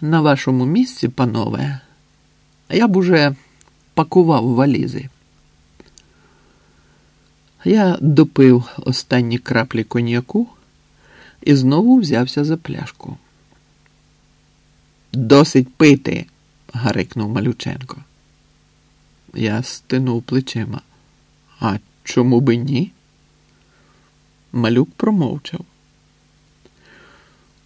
на вашому місці, панове, я б уже пакував валізи. Я допив останні краплі коньяку і знову взявся за пляшку. Досить пити, гарикнув Малюченко. Я стинув плечима. А чому би ні? Малюк промовчав.